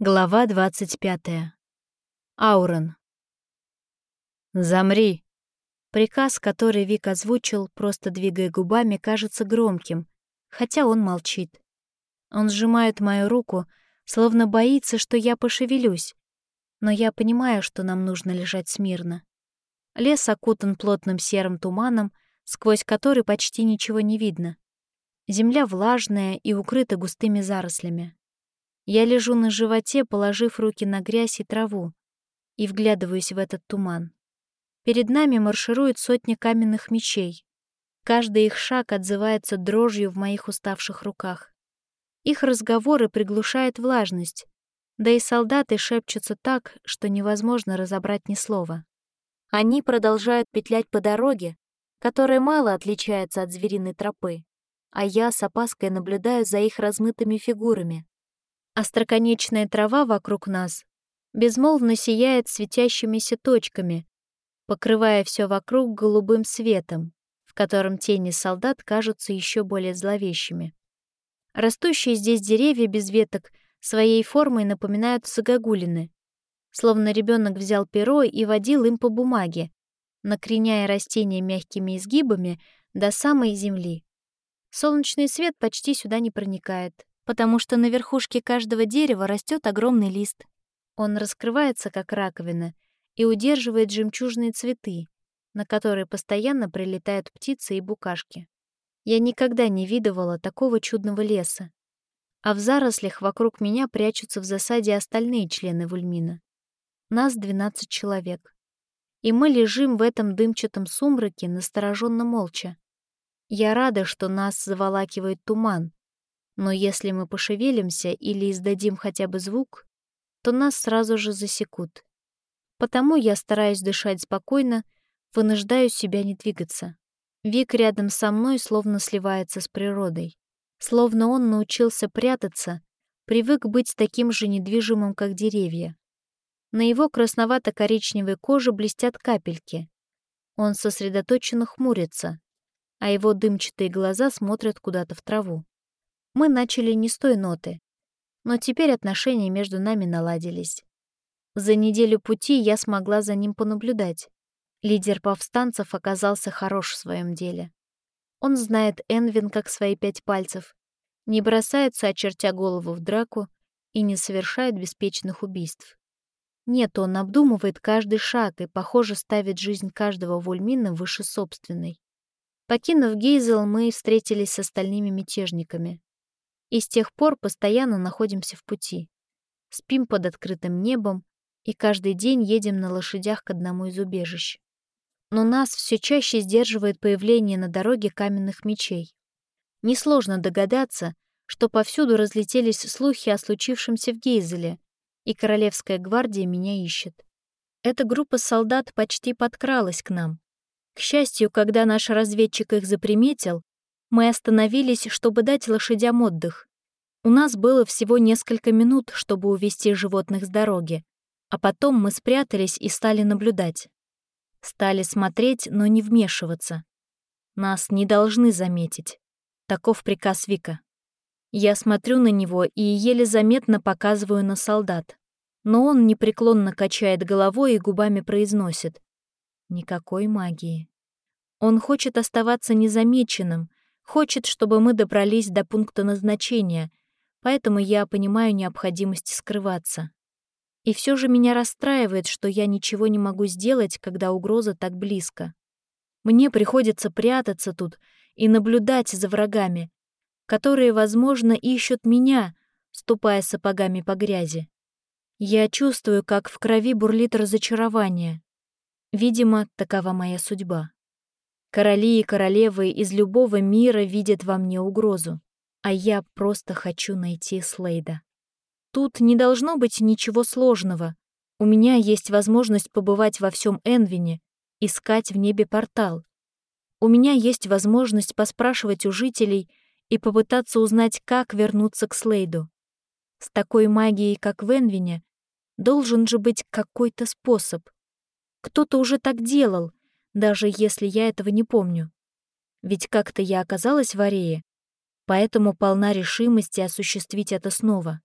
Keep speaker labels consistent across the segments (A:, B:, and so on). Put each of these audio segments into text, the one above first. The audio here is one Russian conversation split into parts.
A: Глава 25. Аурон. «Замри!» Приказ, который Вик озвучил, просто двигая губами, кажется громким, хотя он молчит. Он сжимает мою руку, словно боится, что я пошевелюсь, но я понимаю, что нам нужно лежать смирно. Лес окутан плотным серым туманом, сквозь который почти ничего не видно. Земля влажная и укрыта густыми зарослями. Я лежу на животе, положив руки на грязь и траву, и вглядываюсь в этот туман. Перед нами маршируют сотни каменных мечей. Каждый их шаг отзывается дрожью в моих уставших руках. Их разговоры приглушает влажность, да и солдаты шепчутся так, что невозможно разобрать ни слова. Они продолжают петлять по дороге, которая мало отличается от звериной тропы, а я с опаской наблюдаю за их размытыми фигурами, Остроконечная трава вокруг нас безмолвно сияет светящимися точками, покрывая все вокруг голубым светом, в котором тени солдат кажутся еще более зловещими. Растущие здесь деревья без веток своей формой напоминают загогулины, словно ребенок взял перо и водил им по бумаге, накреняя растения мягкими изгибами до самой земли. Солнечный свет почти сюда не проникает, потому что на верхушке каждого дерева растет огромный лист. Он раскрывается, как раковина, и удерживает жемчужные цветы, на которые постоянно прилетают птицы и букашки. Я никогда не видывала такого чудного леса. А в зарослях вокруг меня прячутся в засаде остальные члены Вульмина. Нас 12 человек. И мы лежим в этом дымчатом сумраке настороженно молча. Я рада, что нас заволакивает туман, но если мы пошевелимся или издадим хотя бы звук, то нас сразу же засекут. Потому я стараюсь дышать спокойно, вынуждаю себя не двигаться. Вик рядом со мной словно сливается с природой. Словно он научился прятаться, привык быть таким же недвижимым, как деревья. На его красновато-коричневой коже блестят капельки. Он сосредоточенно хмурится, а его дымчатые глаза смотрят куда-то в траву. Мы начали не с той ноты, но теперь отношения между нами наладились. За неделю пути я смогла за ним понаблюдать. Лидер повстанцев оказался хорош в своем деле. Он знает Энвин как свои пять пальцев, не бросается, очертя голову в драку, и не совершает беспечных убийств. Нет, он обдумывает каждый шаг и, похоже, ставит жизнь каждого вульмина выше собственной. Покинув Гейзел, мы встретились с остальными мятежниками и с тех пор постоянно находимся в пути. Спим под открытым небом и каждый день едем на лошадях к одному из убежищ. Но нас все чаще сдерживает появление на дороге каменных мечей. Несложно догадаться, что повсюду разлетелись слухи о случившемся в Гейзеле, и Королевская гвардия меня ищет. Эта группа солдат почти подкралась к нам. К счастью, когда наш разведчик их заприметил, мы остановились, чтобы дать лошадям отдых. У нас было всего несколько минут, чтобы увести животных с дороги, а потом мы спрятались и стали наблюдать. Стали смотреть, но не вмешиваться. Нас не должны заметить. Таков приказ Вика. Я смотрю на него и еле заметно показываю на солдат. Но он непреклонно качает головой и губами произносит. Никакой магии. Он хочет оставаться незамеченным, Хочет, чтобы мы добрались до пункта назначения, поэтому я понимаю необходимость скрываться. И все же меня расстраивает, что я ничего не могу сделать, когда угроза так близко. Мне приходится прятаться тут и наблюдать за врагами, которые, возможно, ищут меня, ступая сапогами по грязи. Я чувствую, как в крови бурлит разочарование. Видимо, такова моя судьба. Короли и королевы из любого мира видят во мне угрозу, а я просто хочу найти Слейда. Тут не должно быть ничего сложного. У меня есть возможность побывать во всем Энвине, искать в небе портал. У меня есть возможность поспрашивать у жителей и попытаться узнать, как вернуться к Слейду. С такой магией, как в Энвине, должен же быть какой-то способ. Кто-то уже так делал, даже если я этого не помню. Ведь как-то я оказалась в Арее, поэтому полна решимости осуществить это снова.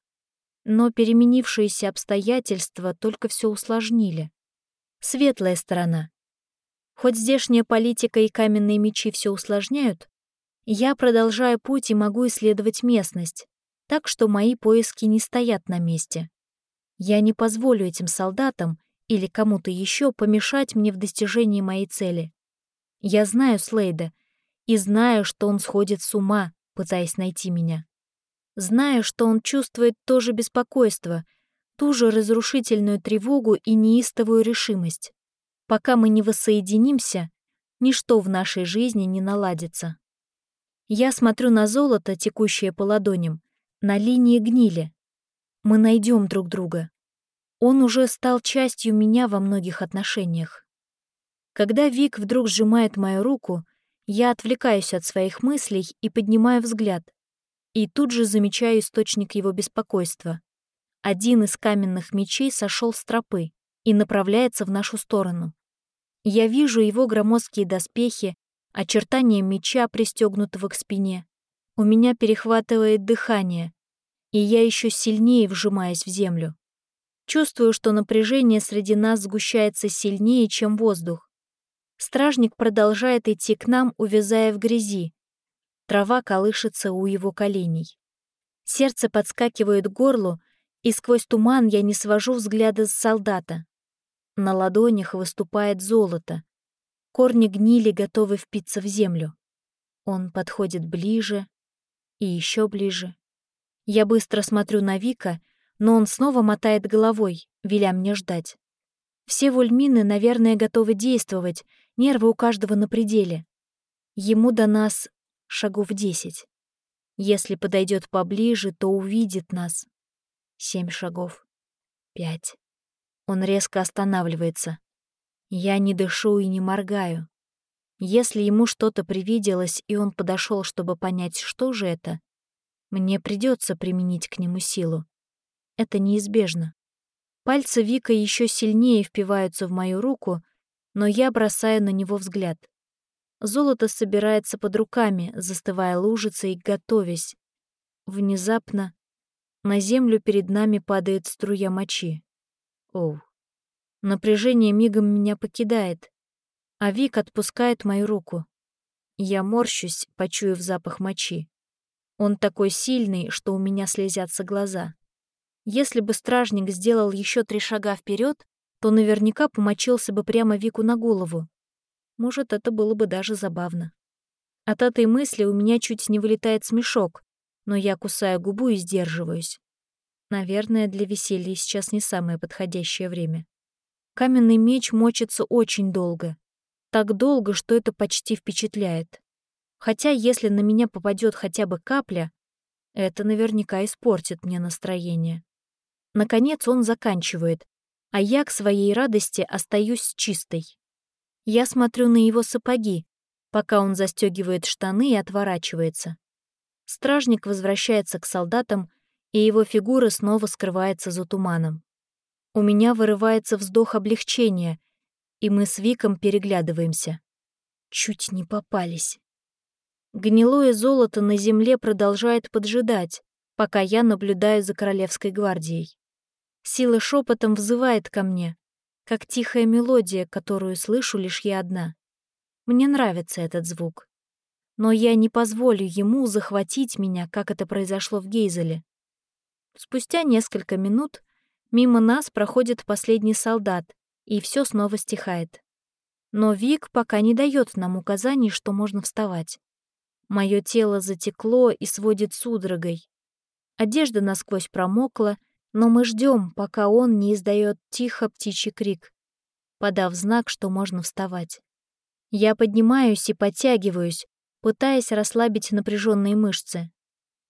A: Но переменившиеся обстоятельства только все усложнили. Светлая сторона. Хоть здешняя политика и каменные мечи все усложняют, я продолжаю путь и могу исследовать местность, так что мои поиски не стоят на месте. Я не позволю этим солдатам или кому-то еще помешать мне в достижении моей цели. Я знаю Слейда и знаю, что он сходит с ума, пытаясь найти меня. Знаю, что он чувствует то же беспокойство, ту же разрушительную тревогу и неистовую решимость. Пока мы не воссоединимся, ничто в нашей жизни не наладится. Я смотрю на золото, текущее по ладоням, на линии гнили. Мы найдем друг друга. Он уже стал частью меня во многих отношениях. Когда Вик вдруг сжимает мою руку, я отвлекаюсь от своих мыслей и поднимаю взгляд. И тут же замечаю источник его беспокойства. Один из каменных мечей сошел с тропы и направляется в нашу сторону. Я вижу его громоздкие доспехи, очертания меча, пристегнутого к спине. У меня перехватывает дыхание, и я еще сильнее вжимаюсь в землю. Чувствую, что напряжение среди нас сгущается сильнее, чем воздух. Стражник продолжает идти к нам, увязая в грязи. Трава колышется у его коленей. Сердце подскакивает к горлу, и сквозь туман я не свожу взгляда с солдата. На ладонях выступает золото. Корни гнили, готовы впиться в землю. Он подходит ближе и еще ближе. Я быстро смотрю на Вика, но он снова мотает головой, веля мне ждать. Все вульмины, наверное, готовы действовать, нервы у каждого на пределе. Ему до нас шагов десять. Если подойдет поближе, то увидит нас. Семь шагов. Пять. Он резко останавливается. Я не дышу и не моргаю. Если ему что-то привиделось, и он подошел, чтобы понять, что же это, мне придется применить к нему силу. Это неизбежно. Пальцы Вика еще сильнее впиваются в мою руку, но я бросаю на него взгляд. Золото собирается под руками, застывая лужицей готовясь. Внезапно на землю перед нами падает струя мочи. Оу. Напряжение мигом меня покидает, а Вик отпускает мою руку. Я морщусь, почуяв запах мочи. Он такой сильный, что у меня слезятся глаза. Если бы стражник сделал еще три шага вперед, то наверняка помочился бы прямо Вику на голову. Может, это было бы даже забавно. От этой мысли у меня чуть не вылетает смешок, но я кусаю губу и сдерживаюсь. Наверное, для веселья сейчас не самое подходящее время. Каменный меч мочится очень долго. Так долго, что это почти впечатляет. Хотя если на меня попадет хотя бы капля, это наверняка испортит мне настроение. Наконец он заканчивает, а я к своей радости остаюсь чистой. Я смотрю на его сапоги, пока он застегивает штаны и отворачивается. Стражник возвращается к солдатам, и его фигура снова скрывается за туманом. У меня вырывается вздох облегчения, и мы с Виком переглядываемся. Чуть не попались. Гнилое золото на земле продолжает поджидать, пока я наблюдаю за Королевской гвардией. Сила шепотом взывает ко мне, как тихая мелодия, которую слышу лишь я одна. Мне нравится этот звук. Но я не позволю ему захватить меня, как это произошло в Гейзеле. Спустя несколько минут Мимо нас проходит последний солдат, и все снова стихает. Но Вик пока не дает нам указаний, что можно вставать. Мое тело затекло и сводит судорогой. Одежда насквозь промокла, но мы ждем, пока он не издает тихо птичий крик, подав знак, что можно вставать. Я поднимаюсь и подтягиваюсь, пытаясь расслабить напряженные мышцы.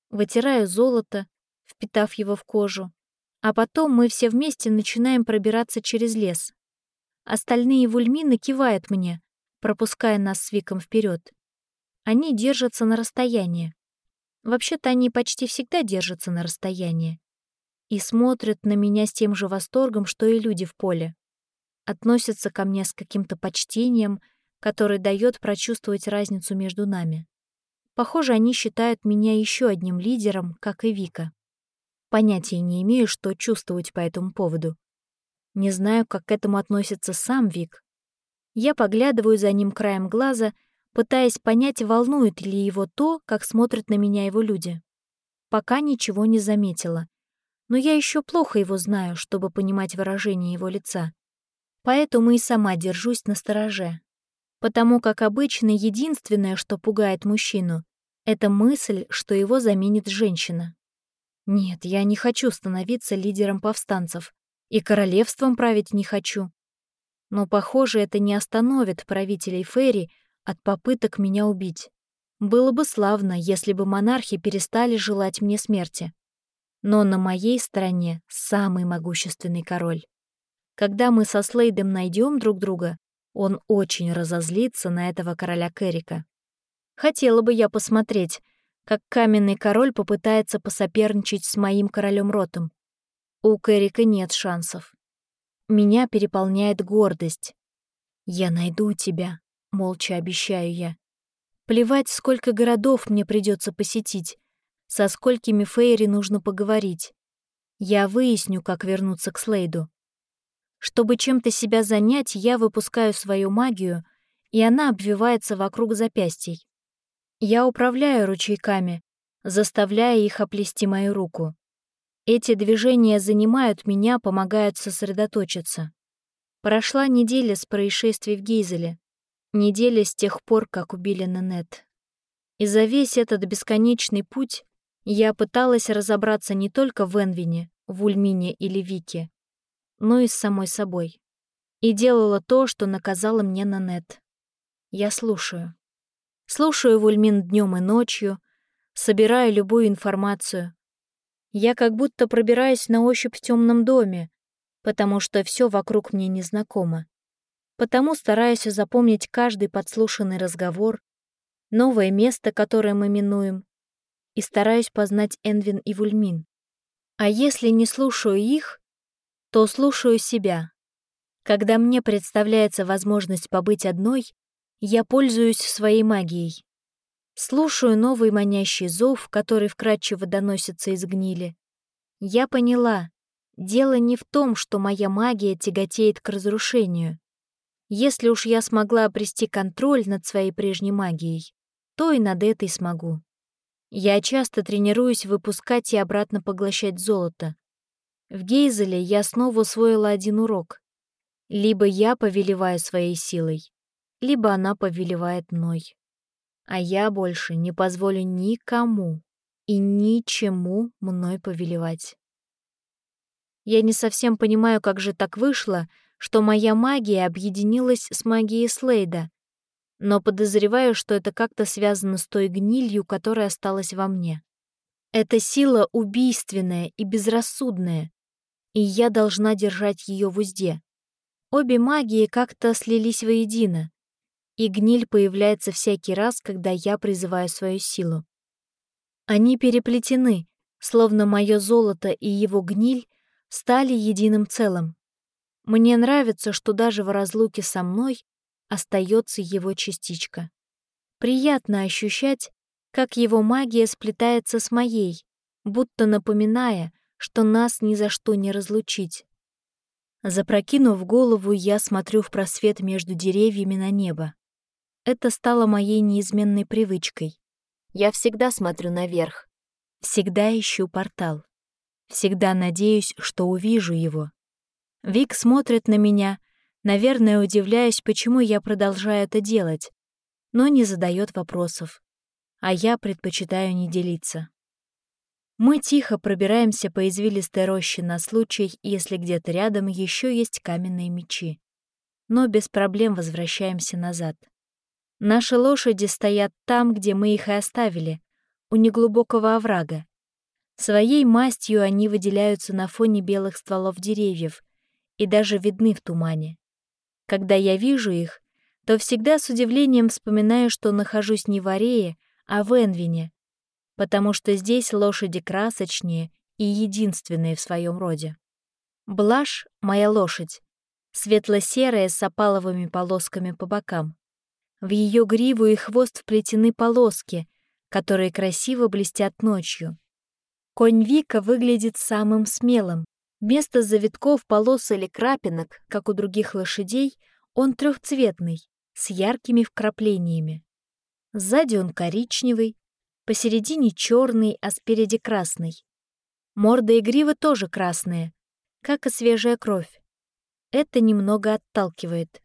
A: Вытираю золото, впитав его в кожу, а потом мы все вместе начинаем пробираться через лес. Остальные вульмины кивают мне, пропуская нас с Виком вперед. Они держатся на расстоянии. Вообще-то они почти всегда держатся на расстоянии. И смотрят на меня с тем же восторгом, что и люди в поле. Относятся ко мне с каким-то почтением, которое дает прочувствовать разницу между нами. Похоже, они считают меня еще одним лидером, как и Вика. понятия не имею, что чувствовать по этому поводу. Не знаю, как к этому относится сам Вик. Я поглядываю за ним краем глаза, пытаясь понять, волнует ли его то, как смотрят на меня его люди. Пока ничего не заметила. Но я еще плохо его знаю, чтобы понимать выражение его лица. Поэтому и сама держусь на стороже. Потому как обычно единственное, что пугает мужчину, это мысль, что его заменит женщина. Нет, я не хочу становиться лидером повстанцев. И королевством править не хочу. Но, похоже, это не остановит правителей Ферри от попыток меня убить. Было бы славно, если бы монархи перестали желать мне смерти. Но на моей стороне самый могущественный король. Когда мы со Слейдом найдем друг друга, он очень разозлится на этого короля Керрика. Хотела бы я посмотреть, как каменный король попытается посоперничать с моим королем Ротом. У Кэрика нет шансов. Меня переполняет гордость. «Я найду тебя», — молча обещаю я. Плевать, сколько городов мне придется посетить, со сколькими Фейри нужно поговорить. Я выясню, как вернуться к Слейду. Чтобы чем-то себя занять, я выпускаю свою магию, и она обвивается вокруг запястий. Я управляю ручейками, заставляя их оплести мою руку. Эти движения занимают меня, помогают сосредоточиться. Прошла неделя с происшествий в Гейзеле. Неделя с тех пор, как убили Нанет. И за весь этот бесконечный путь я пыталась разобраться не только в Энвине, в Ульмине или Вике, но и с самой собой. И делала то, что наказала мне Нанет. Я слушаю. Слушаю Вульмин днем и ночью, собираю любую информацию. Я как будто пробираюсь на ощупь в темном доме, потому что все вокруг мне незнакомо. Потому стараюсь запомнить каждый подслушанный разговор, новое место, которое мы минуем, и стараюсь познать Энвин и Вульмин. А если не слушаю их, то слушаю себя. Когда мне представляется возможность побыть одной, я пользуюсь своей магией. Слушаю новый манящий зов, который вкрадчиво доносится из гнили. Я поняла, дело не в том, что моя магия тяготеет к разрушению. Если уж я смогла обрести контроль над своей прежней магией, то и над этой смогу. Я часто тренируюсь выпускать и обратно поглощать золото. В Гейзеле я снова усвоила один урок. Либо я повелеваю своей силой, либо она повелевает мной. А я больше не позволю никому и ничему мной повелевать. Я не совсем понимаю, как же так вышло, что моя магия объединилась с магией Слейда, но подозреваю, что это как-то связано с той гнилью, которая осталась во мне. Эта сила убийственная и безрассудная, и я должна держать ее в узде. Обе магии как-то слились воедино, и гниль появляется всякий раз, когда я призываю свою силу. Они переплетены, словно мое золото и его гниль стали единым целым. Мне нравится, что даже в разлуке со мной остается его частичка. Приятно ощущать, как его магия сплетается с моей, будто напоминая, что нас ни за что не разлучить. Запрокинув голову, я смотрю в просвет между деревьями на небо. Это стало моей неизменной привычкой. Я всегда смотрю наверх, всегда ищу портал, всегда надеюсь, что увижу его. Вик смотрит на меня, наверное, удивляясь, почему я продолжаю это делать, но не задает вопросов. А я предпочитаю не делиться. Мы тихо пробираемся по извилистой роще на случай, если где-то рядом еще есть каменные мечи. Но без проблем возвращаемся назад. Наши лошади стоят там, где мы их и оставили, у неглубокого оврага. Своей мастью они выделяются на фоне белых стволов деревьев и даже видны в тумане. Когда я вижу их, то всегда с удивлением вспоминаю, что нахожусь не в Арее, а в Энвине, потому что здесь лошади красочнее и единственные в своем роде. Блаш — моя лошадь, светло-серая с опаловыми полосками по бокам. В ее гриву и хвост вплетены полоски, которые красиво блестят ночью. Конь Вика выглядит самым смелым. Вместо завитков, полос или крапинок, как у других лошадей, он трехцветный, с яркими вкраплениями. Сзади он коричневый, посередине черный, а спереди красный. Морда и грива тоже красные, как и свежая кровь. Это немного отталкивает.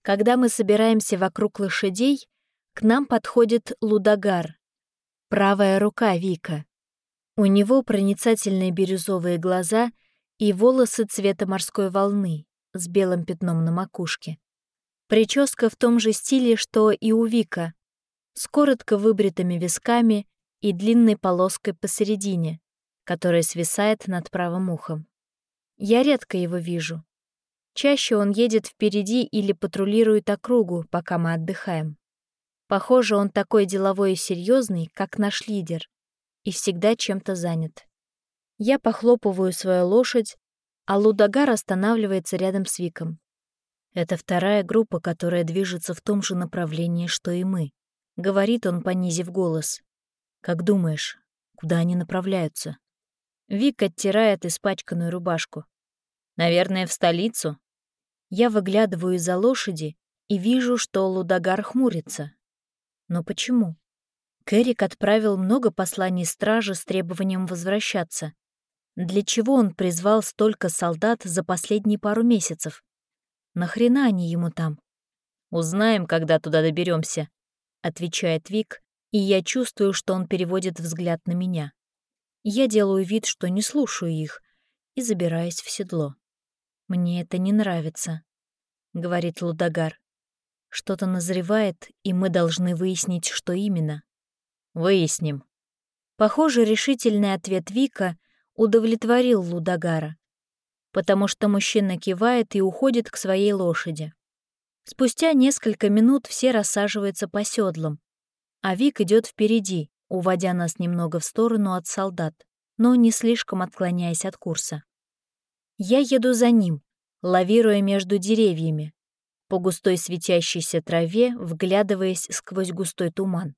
A: Когда мы собираемся вокруг лошадей, к нам подходит Лудогар, правая рука Вика. У него проницательные бирюзовые глаза и волосы цвета морской волны с белым пятном на макушке. Прическа в том же стиле, что и у Вика, с коротко выбритыми висками и длинной полоской посередине, которая свисает над правым ухом. Я редко его вижу. Чаще он едет впереди или патрулирует округу, пока мы отдыхаем. Похоже, он такой деловой и серьезный, как наш лидер, и всегда чем-то занят. Я похлопываю свою лошадь, а Лудогар останавливается рядом с Виком. Это вторая группа, которая движется в том же направлении, что и мы. Говорит он, понизив голос. «Как думаешь, куда они направляются?» Вик оттирает испачканную рубашку. «Наверное, в столицу?» Я выглядываю из-за лошади и вижу, что Лудогар хмурится. Но почему? Кэрик отправил много посланий стражи с требованием возвращаться. Для чего он призвал столько солдат за последние пару месяцев? Нахрена они ему там? Узнаем, когда туда доберемся, отвечает Вик, и я чувствую, что он переводит взгляд на меня. Я делаю вид, что не слушаю их, и забираюсь в седло. «Мне это не нравится», — говорит Лудогар. «Что-то назревает, и мы должны выяснить, что именно». «Выясним». Похоже, решительный ответ Вика удовлетворил Лудогара, потому что мужчина кивает и уходит к своей лошади. Спустя несколько минут все рассаживаются по седлам, а Вик идет впереди, уводя нас немного в сторону от солдат, но не слишком отклоняясь от курса. Я еду за ним, лавируя между деревьями, по густой светящейся траве, вглядываясь сквозь густой туман.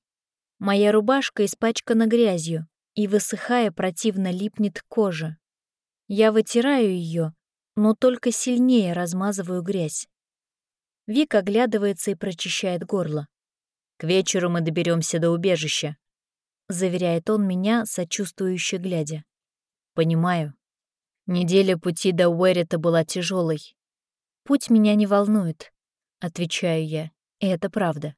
A: Моя рубашка испачкана грязью и, высыхая, противно липнет к коже. Я вытираю ее, но только сильнее размазываю грязь. Вик оглядывается и прочищает горло. «К вечеру мы доберемся до убежища», — заверяет он меня, сочувствующе глядя. «Понимаю. Неделя пути до Уэрита была тяжелой. Путь меня не волнует», — отвечаю я, и это правда.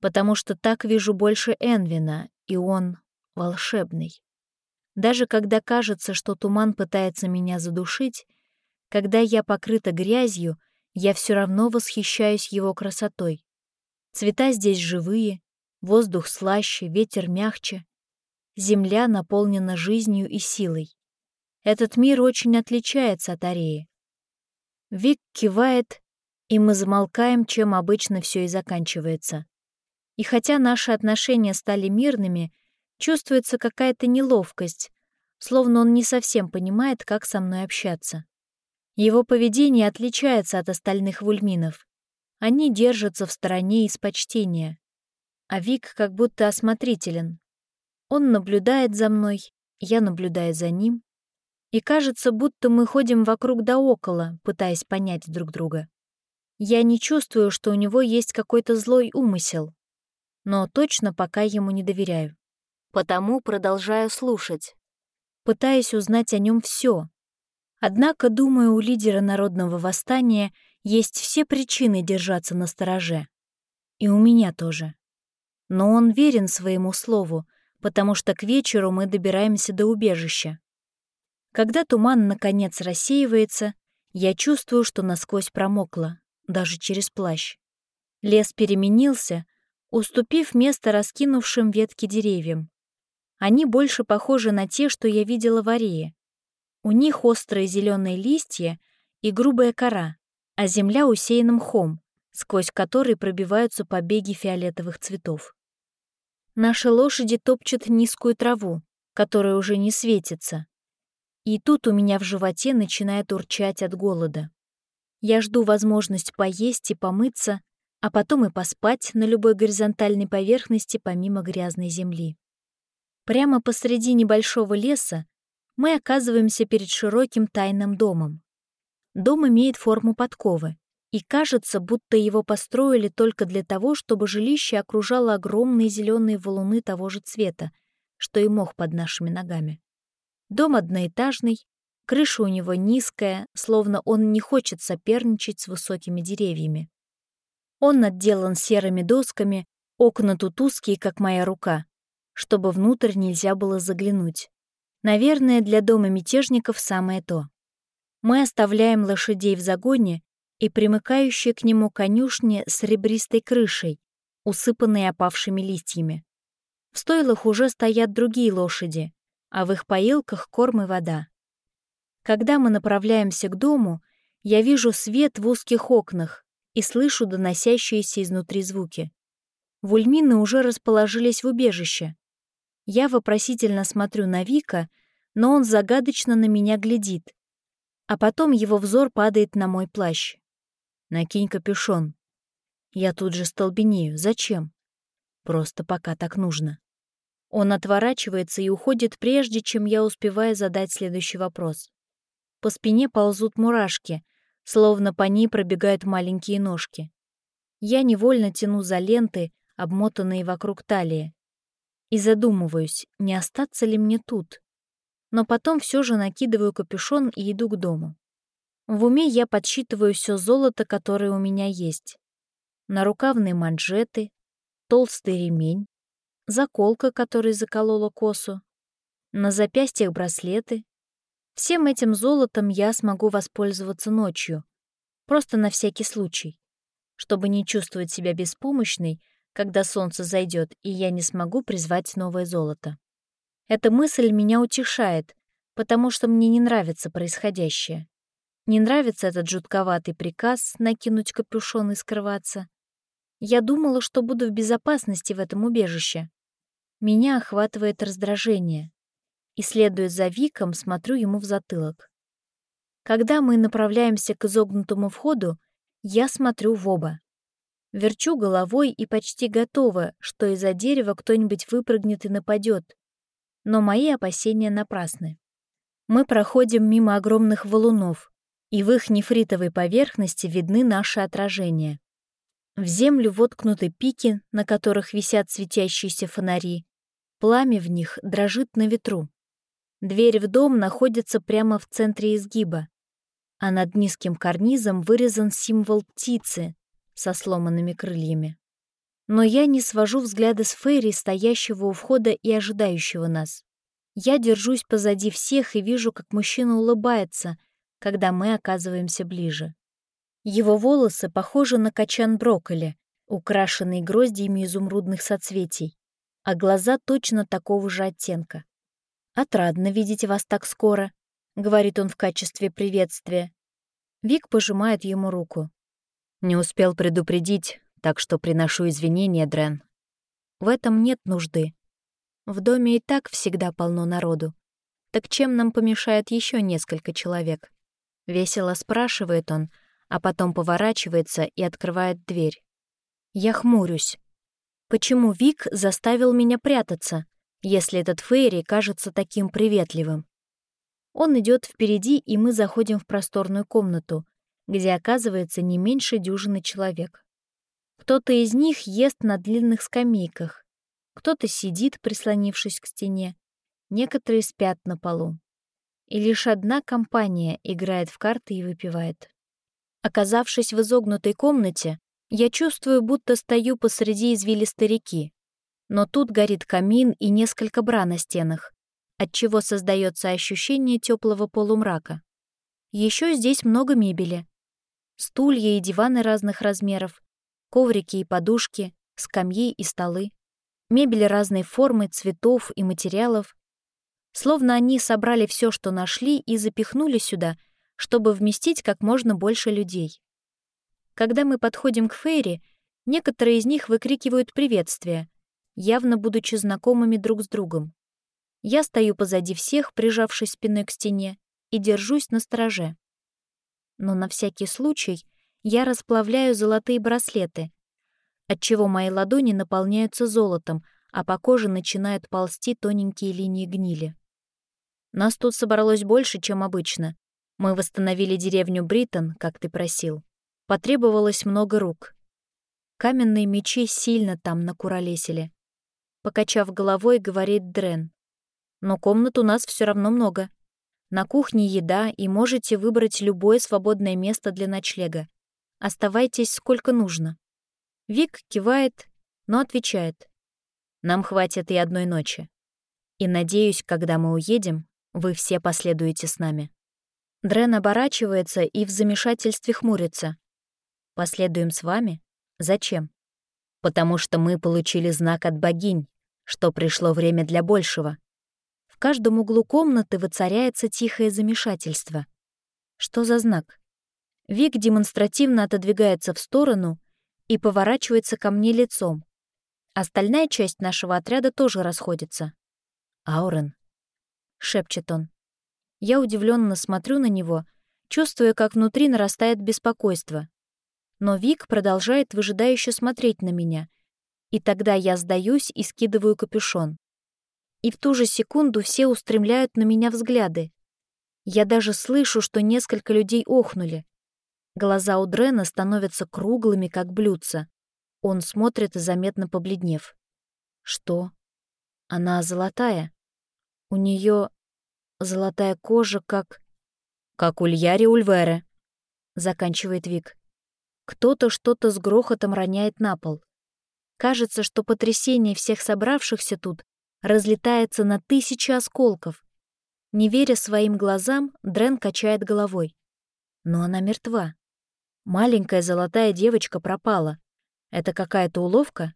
A: Потому что так вижу больше Энвина, и он волшебный. Даже когда кажется, что туман пытается меня задушить, когда я покрыта грязью, я все равно восхищаюсь его красотой. Цвета здесь живые, воздух слаще, ветер мягче. Земля наполнена жизнью и силой. Этот мир очень отличается от Ареи. Вик кивает, и мы замолкаем, чем обычно все и заканчивается. И хотя наши отношения стали мирными, чувствуется какая-то неловкость, словно он не совсем понимает, как со мной общаться. Его поведение отличается от остальных вульминов. Они держатся в стороне из почтения. А Вик как будто осмотрителен. Он наблюдает за мной, я наблюдаю за ним. И кажется, будто мы ходим вокруг да около, пытаясь понять друг друга. Я не чувствую, что у него есть какой-то злой умысел, но точно пока ему не доверяю. Потому продолжаю слушать, пытаясь узнать о нем все, Однако, думаю, у лидера народного восстания есть все причины держаться на стороже. И у меня тоже. Но он верен своему слову, потому что к вечеру мы добираемся до убежища. Когда туман наконец рассеивается, я чувствую, что насквозь промокла, даже через плащ. Лес переменился, уступив место раскинувшим ветки деревьям. Они больше похожи на те, что я видела в Арее. У них острые зеленые листья и грубая кора, а земля усеяна мхом, сквозь который пробиваются побеги фиолетовых цветов. Наши лошади топчут низкую траву, которая уже не светится. И тут у меня в животе начинает урчать от голода. Я жду возможность поесть и помыться, а потом и поспать на любой горизонтальной поверхности помимо грязной земли. Прямо посреди небольшого леса мы оказываемся перед широким тайным домом. Дом имеет форму подковы, и кажется, будто его построили только для того, чтобы жилище окружало огромные зеленые валуны того же цвета, что и мох под нашими ногами. Дом одноэтажный, крыша у него низкая, словно он не хочет соперничать с высокими деревьями. Он отделан серыми досками, окна тут узкие, как моя рука, чтобы внутрь нельзя было заглянуть. Наверное, для дома мятежников самое то. Мы оставляем лошадей в загоне и примыкающие к нему конюшни с ребристой крышей, усыпанные опавшими листьями. В стойлах уже стоят другие лошади, а в их поилках корм и вода. Когда мы направляемся к дому, я вижу свет в узких окнах и слышу доносящиеся изнутри звуки. Вульмины уже расположились в убежище. Я вопросительно смотрю на Вика, но он загадочно на меня глядит. А потом его взор падает на мой плащ. Накинь капюшон. Я тут же столбенею. Зачем? Просто пока так нужно. Он отворачивается и уходит, прежде чем я успеваю задать следующий вопрос. По спине ползут мурашки, словно по ней пробегают маленькие ножки. Я невольно тяну за ленты, обмотанные вокруг талии, и задумываюсь, не остаться ли мне тут. Но потом все же накидываю капюшон и иду к дому. В уме я подсчитываю все золото, которое у меня есть. Нарукавные манжеты, толстый ремень, заколка, которой заколола косу, на запястьях браслеты. Всем этим золотом я смогу воспользоваться ночью, просто на всякий случай, чтобы не чувствовать себя беспомощной, когда солнце зайдет, и я не смогу призвать новое золото. Эта мысль меня утешает, потому что мне не нравится происходящее. Не нравится этот жутковатый приказ накинуть капюшон и скрываться. Я думала, что буду в безопасности в этом убежище. Меня охватывает раздражение. И, следуя за Виком, смотрю ему в затылок. Когда мы направляемся к изогнутому входу, я смотрю в оба. Верчу головой и почти готова, что из-за дерева кто-нибудь выпрыгнет и нападет. Но мои опасения напрасны. Мы проходим мимо огромных валунов, и в их нефритовой поверхности видны наши отражения. В землю воткнуты пики, на которых висят светящиеся фонари. Пламя в них дрожит на ветру. Дверь в дом находится прямо в центре изгиба, а над низким карнизом вырезан символ птицы со сломанными крыльями. Но я не свожу взгляда с Фейри, стоящего у входа и ожидающего нас. Я держусь позади всех и вижу, как мужчина улыбается, когда мы оказываемся ближе. Его волосы похожи на качан брокколи, украшенный гроздьями изумрудных соцветий, а глаза точно такого же оттенка. «Отрадно видеть вас так скоро», — говорит он в качестве приветствия. Вик пожимает ему руку. «Не успел предупредить, так что приношу извинения, Дрен. В этом нет нужды. В доме и так всегда полно народу. Так чем нам помешает еще несколько человек?» Весело спрашивает он, а потом поворачивается и открывает дверь. Я хмурюсь. Почему Вик заставил меня прятаться, если этот Фейри кажется таким приветливым? Он идет впереди, и мы заходим в просторную комнату, где оказывается не меньше дюжины человек. Кто-то из них ест на длинных скамейках, кто-то сидит, прислонившись к стене, некоторые спят на полу и лишь одна компания играет в карты и выпивает. Оказавшись в изогнутой комнате, я чувствую, будто стою посреди извилистой реки. Но тут горит камин и несколько бра на стенах, отчего создается ощущение теплого полумрака. Еще здесь много мебели. Стулья и диваны разных размеров, коврики и подушки, скамьи и столы. Мебель разной формы, цветов и материалов, Словно они собрали все, что нашли, и запихнули сюда, чтобы вместить как можно больше людей. Когда мы подходим к Фейри, некоторые из них выкрикивают приветствия, явно будучи знакомыми друг с другом. Я стою позади всех, прижавшись спиной к стене, и держусь на страже. Но на всякий случай я расплавляю золотые браслеты, отчего мои ладони наполняются золотом, а по коже начинают ползти тоненькие линии гнили. Нас тут собралось больше, чем обычно. Мы восстановили деревню Бриттон, как ты просил. Потребовалось много рук. Каменные мечи сильно там накуролесили. Покачав головой, говорит Дрен. Но комнат у нас все равно много. На кухне еда, и можете выбрать любое свободное место для ночлега. Оставайтесь сколько нужно. Вик кивает, но отвечает. Нам хватит и одной ночи. И надеюсь, когда мы уедем, вы все последуете с нами. Дрен оборачивается и в замешательстве хмурится. Последуем с вами? Зачем? Потому что мы получили знак от богинь, что пришло время для большего. В каждом углу комнаты воцаряется тихое замешательство. Что за знак? Вик демонстративно отодвигается в сторону и поворачивается ко мне лицом. Остальная часть нашего отряда тоже расходится. «Аурен», — шепчет он. Я удивленно смотрю на него, чувствуя, как внутри нарастает беспокойство. Но Вик продолжает выжидающе смотреть на меня, и тогда я сдаюсь и скидываю капюшон и в ту же секунду все устремляют на меня взгляды. Я даже слышу, что несколько людей охнули. Глаза у Дрена становятся круглыми, как блюдца. Он смотрит, заметно побледнев. Что? Она золотая? У нее золотая кожа, как... Как у Льяри заканчивает Вик. Кто-то что-то с грохотом роняет на пол. Кажется, что потрясение всех собравшихся тут разлетается на тысячи осколков. Не веря своим глазам, Дрен качает головой. Но она мертва. Маленькая золотая девочка пропала. Это какая-то уловка?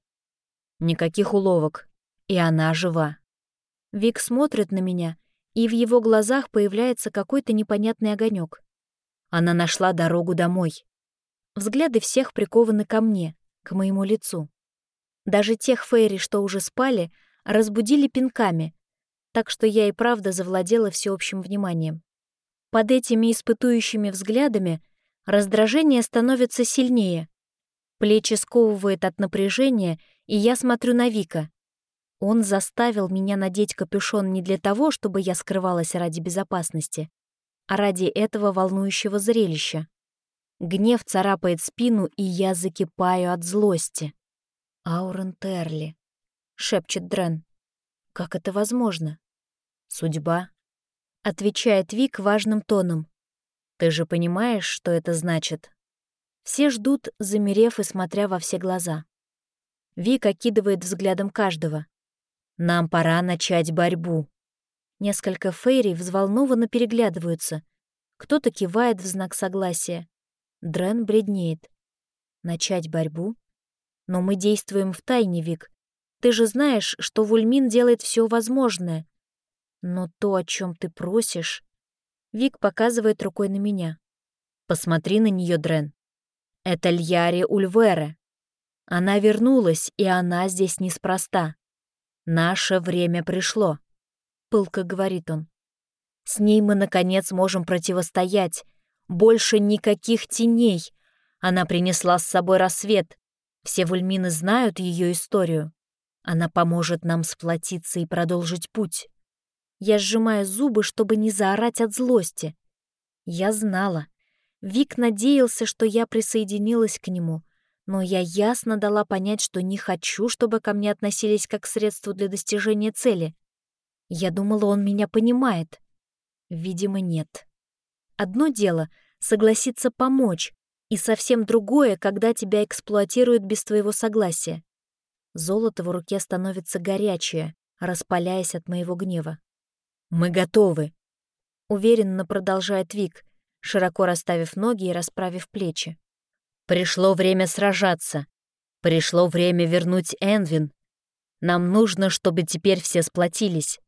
A: Никаких уловок. И она жива. Вик смотрит на меня, и в его глазах появляется какой-то непонятный огонек. Она нашла дорогу домой. Взгляды всех прикованы ко мне, к моему лицу. Даже тех фейри, что уже спали, разбудили пинками, так что я и правда завладела всеобщим вниманием. Под этими испытующими взглядами раздражение становится сильнее. Плечи сковывает от напряжения, и я смотрю на Вика. Он заставил меня надеть капюшон не для того, чтобы я скрывалась ради безопасности, а ради этого волнующего зрелища. Гнев царапает спину, и я закипаю от злости. Аурен Терли шепчет Дрен. Как это возможно? Судьба, отвечает Вик важным тоном. Ты же понимаешь, что это значит? Все ждут, замерев и смотря во все глаза. Вик окидывает взглядом каждого. Нам пора начать борьбу. Несколько фейри взволнованно переглядываются. Кто-то кивает в знак согласия. Дрен бледнеет. Начать борьбу? Но мы действуем в тайне, Вик. Ты же знаешь, что Вульмин делает все возможное. Но то, о чем ты просишь... Вик показывает рукой на меня. Посмотри на нее, Дрен. Это Льяри Ульвера. Она вернулась, и она здесь неспроста. Наше время пришло, — пылко говорит он. С ней мы, наконец, можем противостоять. Больше никаких теней. Она принесла с собой рассвет. Все вульмины знают ее историю. Она поможет нам сплотиться и продолжить путь. Я сжимаю зубы, чтобы не заорать от злости. Я знала. Вик надеялся, что я присоединилась к нему, но я ясно дала понять, что не хочу, чтобы ко мне относились как к средству для достижения цели. Я думала, он меня понимает. Видимо, нет. Одно дело — согласиться помочь, и совсем другое, когда тебя эксплуатируют без твоего согласия. Золото в руке становится горячее, распаляясь от моего гнева. «Мы готовы», — уверенно продолжает Вик, широко расставив ноги и расправив плечи. «Пришло время сражаться. Пришло время вернуть Энвин. Нам нужно, чтобы теперь все сплотились.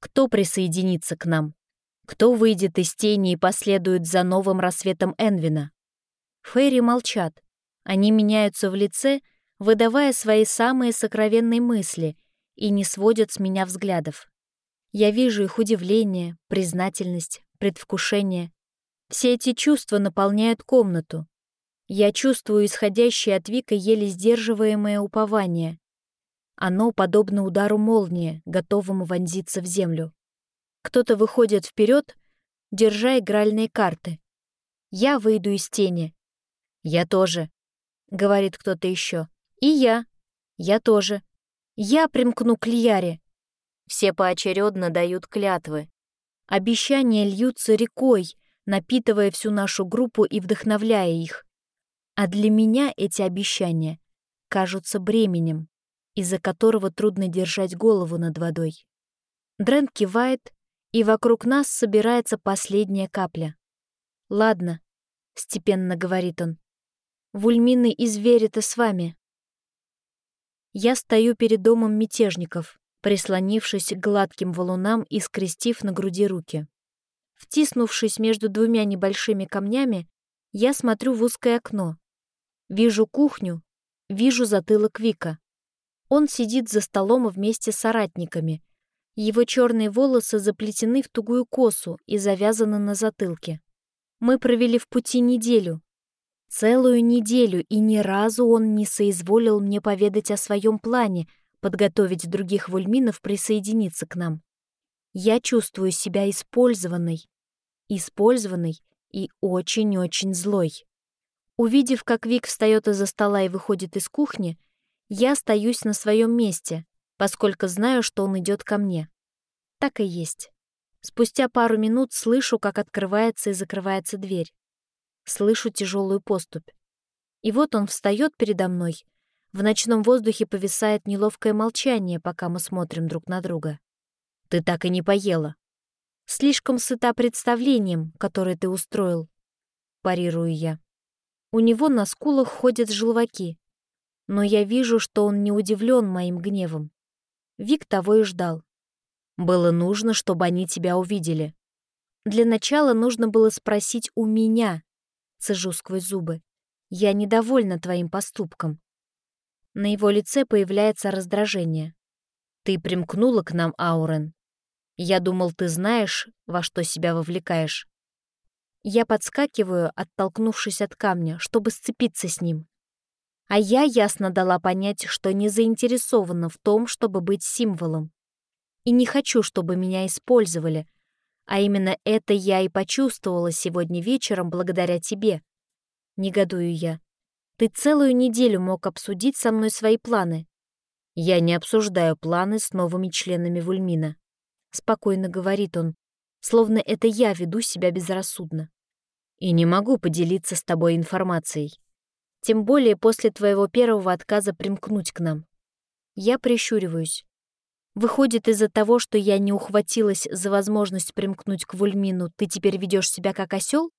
A: Кто присоединится к нам? Кто выйдет из тени и последует за новым рассветом Энвина?» Фейри молчат. Они меняются в лице — выдавая свои самые сокровенные мысли, и не сводят с меня взглядов. Я вижу их удивление, признательность, предвкушение. Все эти чувства наполняют комнату. Я чувствую исходящее от Вика еле сдерживаемое упование. Оно подобно удару молнии, готовому вонзиться в землю. Кто-то выходит вперед, держа игральные карты. Я выйду из тени. Я тоже, говорит кто-то еще. И я. Я тоже. Я примкну к Лияре. Все поочередно дают клятвы. Обещания льются рекой, напитывая всю нашу группу и вдохновляя их. А для меня эти обещания кажутся бременем, из-за которого трудно держать голову над водой. Дрен кивает, и вокруг нас собирается последняя капля. «Ладно», — степенно говорит он, — «вульмины и звери-то с вами». Я стою перед домом мятежников, прислонившись к гладким валунам и скрестив на груди руки. Втиснувшись между двумя небольшими камнями, я смотрю в узкое окно. Вижу кухню, вижу затылок Вика. Он сидит за столом вместе с соратниками. Его черные волосы заплетены в тугую косу и завязаны на затылке. Мы провели в пути неделю. Целую неделю, и ни разу он не соизволил мне поведать о своем плане подготовить других вульминов присоединиться к нам. Я чувствую себя использованной. Использованной и очень-очень злой. Увидев, как Вик встает из-за стола и выходит из кухни, я остаюсь на своем месте, поскольку знаю, что он идет ко мне. Так и есть. Спустя пару минут слышу, как открывается и закрывается дверь. Слышу тяжелую поступь. И вот он встает передо мной. В ночном воздухе повисает неловкое молчание, пока мы смотрим друг на друга. «Ты так и не поела», Слишком сыта представлением, которое ты устроил. Парирую я. У него на скулах ходят желваки. Но я вижу, что он не удивлен моим гневом. Вик того и ждал. Было нужно, чтобы они тебя увидели. Для начала нужно было спросить у меня. Цежу сквозь зубы. Я недовольна твоим поступком. На его лице появляется раздражение. Ты примкнула к нам, Аурен. Я думал, ты знаешь, во что себя вовлекаешь. Я подскакиваю, оттолкнувшись от камня, чтобы сцепиться с ним. А я ясно дала понять, что не заинтересована в том, чтобы быть символом. И не хочу, чтобы меня использовали. А именно это я и почувствовала сегодня вечером благодаря тебе. Негодую я. Ты целую неделю мог обсудить со мной свои планы. Я не обсуждаю планы с новыми членами Вульмина спокойно говорит он, словно это я веду себя безрассудно. И не могу поделиться с тобой информацией. Тем более после твоего первого отказа примкнуть к нам. Я прищуриваюсь. Выходит, из-за того, что я не ухватилась за возможность примкнуть к Вульмину, ты теперь ведешь себя как осел?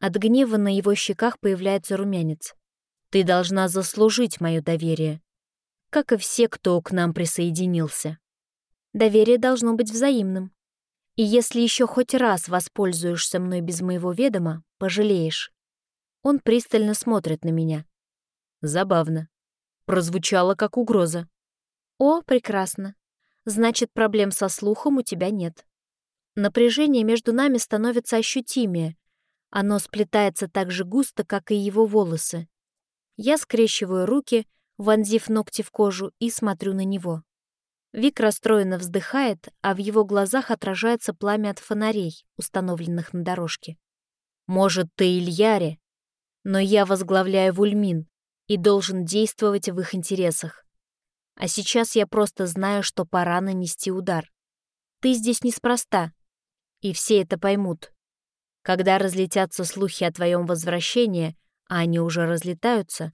A: От гнева на его щеках появляется румянец. Ты должна заслужить мое доверие, как и все, кто к нам присоединился. Доверие должно быть взаимным. И если еще хоть раз воспользуешься мной без моего ведома, пожалеешь. Он пристально смотрит на меня. Забавно. Прозвучало как угроза. О, прекрасно. Значит, проблем со слухом у тебя нет. Напряжение между нами становится ощутимее. Оно сплетается так же густо, как и его волосы. Я скрещиваю руки, вонзив ногти в кожу, и смотрю на него. Вик расстроенно вздыхает, а в его глазах отражается пламя от фонарей, установленных на дорожке. «Может, ты Ильяре, но я возглавляю Вульмин и должен действовать в их интересах. А сейчас я просто знаю, что пора нанести удар. Ты здесь неспроста, и все это поймут. Когда разлетятся слухи о твоем возвращении, а они уже разлетаются,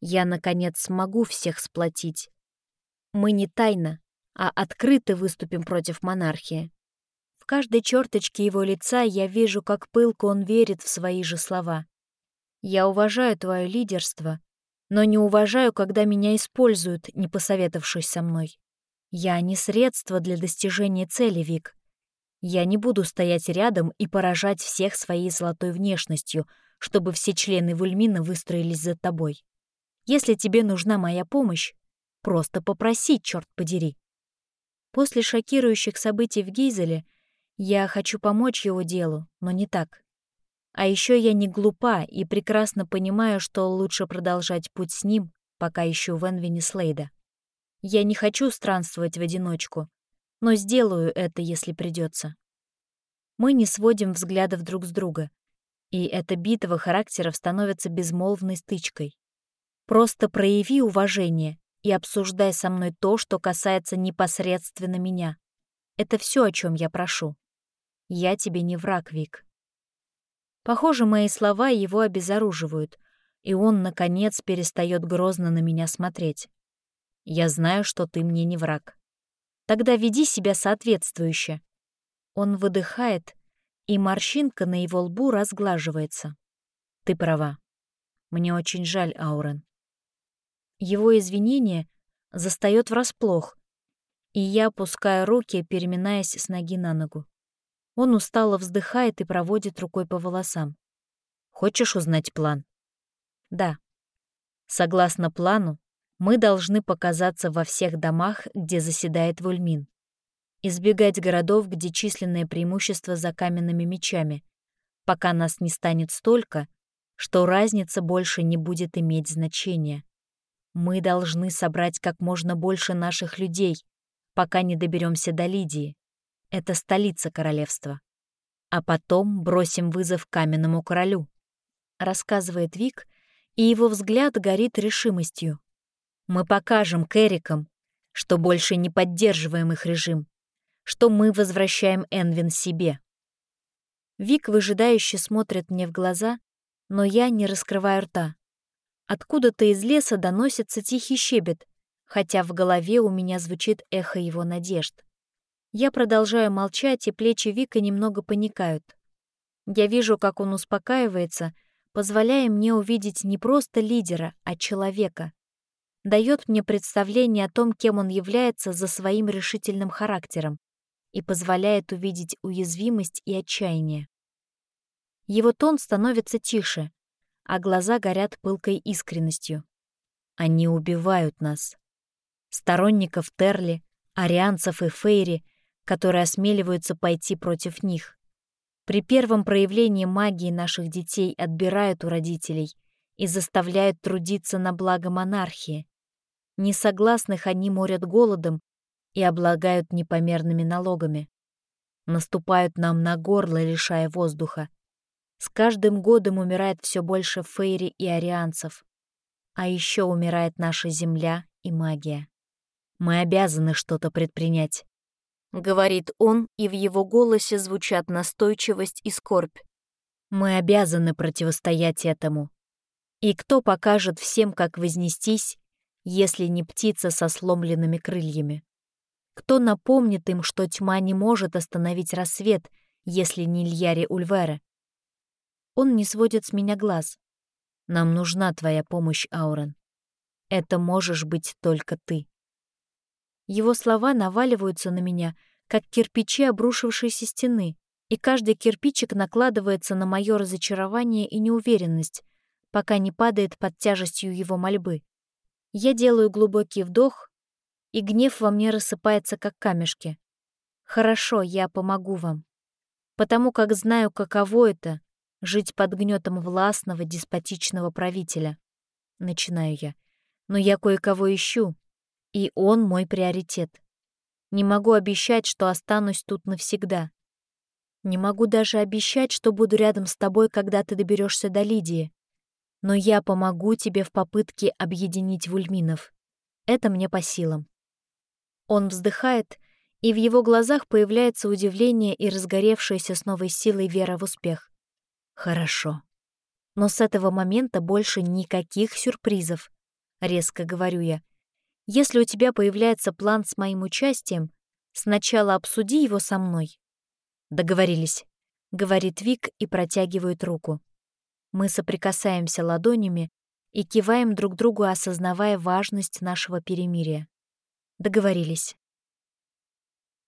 A: я, наконец, смогу всех сплотить. Мы не тайно, а открыто выступим против монархии. В каждой черточке его лица я вижу, как пылко он верит в свои же слова. Я уважаю твое лидерство, но не уважаю, когда меня используют, не посоветовавшись со мной. Я не средство для достижения цели, Вик. Я не буду стоять рядом и поражать всех своей золотой внешностью, чтобы все члены Вульмина выстроились за тобой. Если тебе нужна моя помощь, просто попроси, черт подери. После шокирующих событий в Гейзеле я хочу помочь его делу, но не так. А еще я не глупа и прекрасно понимаю, что лучше продолжать путь с ним, пока ищу в Энвине Слейда. Я не хочу странствовать в одиночку, но сделаю это, если придется. Мы не сводим взглядов друг с друга, и эта битва характеров становится безмолвной стычкой. Просто прояви уважение и обсуждай со мной то, что касается непосредственно меня. Это все, о чем я прошу. Я тебе не враг, Вик. Похоже, мои слова его обезоруживают, и он, наконец, перестает грозно на меня смотреть. Я знаю, что ты мне не враг. Тогда веди себя соответствующе. Он выдыхает, и морщинка на его лбу разглаживается. Ты права. Мне очень жаль, Аурен. Его извинение застаёт врасплох, и я опускаю руки, переминаясь с ноги на ногу. Он устало вздыхает и проводит рукой по волосам. Хочешь узнать план? Да. Согласно плану, мы должны показаться во всех домах, где заседает Вульмин. Избегать городов, где численное преимущество за каменными мечами, пока нас не станет столько, что разница больше не будет иметь значения. Мы должны собрать как можно больше наших людей, пока не доберемся до Лидии. Это столица королевства. А потом бросим вызов каменному королю. Рассказывает Вик, и его взгляд горит решимостью. Мы покажем Кэрикам, что больше не поддерживаем их режим, что мы возвращаем Энвин себе. Вик выжидающе смотрит мне в глаза, но я не раскрываю рта. Откуда-то из леса доносится тихий щебет, хотя в голове у меня звучит эхо его надежд. Я продолжаю молчать, и плечи Вика немного паникают. Я вижу, как он успокаивается, позволяя мне увидеть не просто лидера, а человека. Дает мне представление о том, кем он является за своим решительным характером и позволяет увидеть уязвимость и отчаяние. Его тон становится тише, а глаза горят пылкой искренностью. Они убивают нас. Сторонников Терли, арианцев и Фейри — которые осмеливаются пойти против них. При первом проявлении магии наших детей отбирают у родителей и заставляют трудиться на благо монархии. Несогласных они морят голодом и облагают непомерными налогами. Наступают нам на горло, лишая воздуха. С каждым годом умирает все больше фейри и арианцев. А еще умирает наша земля и магия. Мы обязаны что-то предпринять. — говорит он, и в его голосе звучат настойчивость и скорбь. «Мы обязаны противостоять этому. И кто покажет всем, как вознестись, если не птица со сломленными крыльями? Кто напомнит им, что тьма не может остановить рассвет, если не Ильяри Ульвера? Он не сводит с меня глаз. Нам нужна твоя помощь, Аурен. Это можешь быть только ты. Его слова наваливаются на меня, как кирпичи обрушившейся стены, и каждый кирпичик накладывается на мое разочарование и неуверенность, пока не падает под тяжестью его мольбы. Я делаю глубокий вдох, и гнев во мне рассыпается, как камешки. Хорошо, я помогу вам. Потому как знаю, каково это — жить под гнетом властного, деспотичного правителя. Начинаю я. Но я кое-кого ищу, и он мой приоритет. Не могу обещать, что останусь тут навсегда. Не могу даже обещать, что буду рядом с тобой, когда ты доберешься до Лидии. Но я помогу тебе в попытке объединить вульминов. Это мне по силам. Он вздыхает, и в его глазах появляется удивление и разгоревшаяся с новой силой вера в успех. Хорошо. Но с этого момента больше никаких сюрпризов, резко говорю я. Если у тебя появляется план с моим участием, сначала обсуди его со мной. Договорились, говорит Вик и протягивает руку. Мы соприкасаемся ладонями и киваем друг другу, осознавая важность нашего перемирия. Договорились.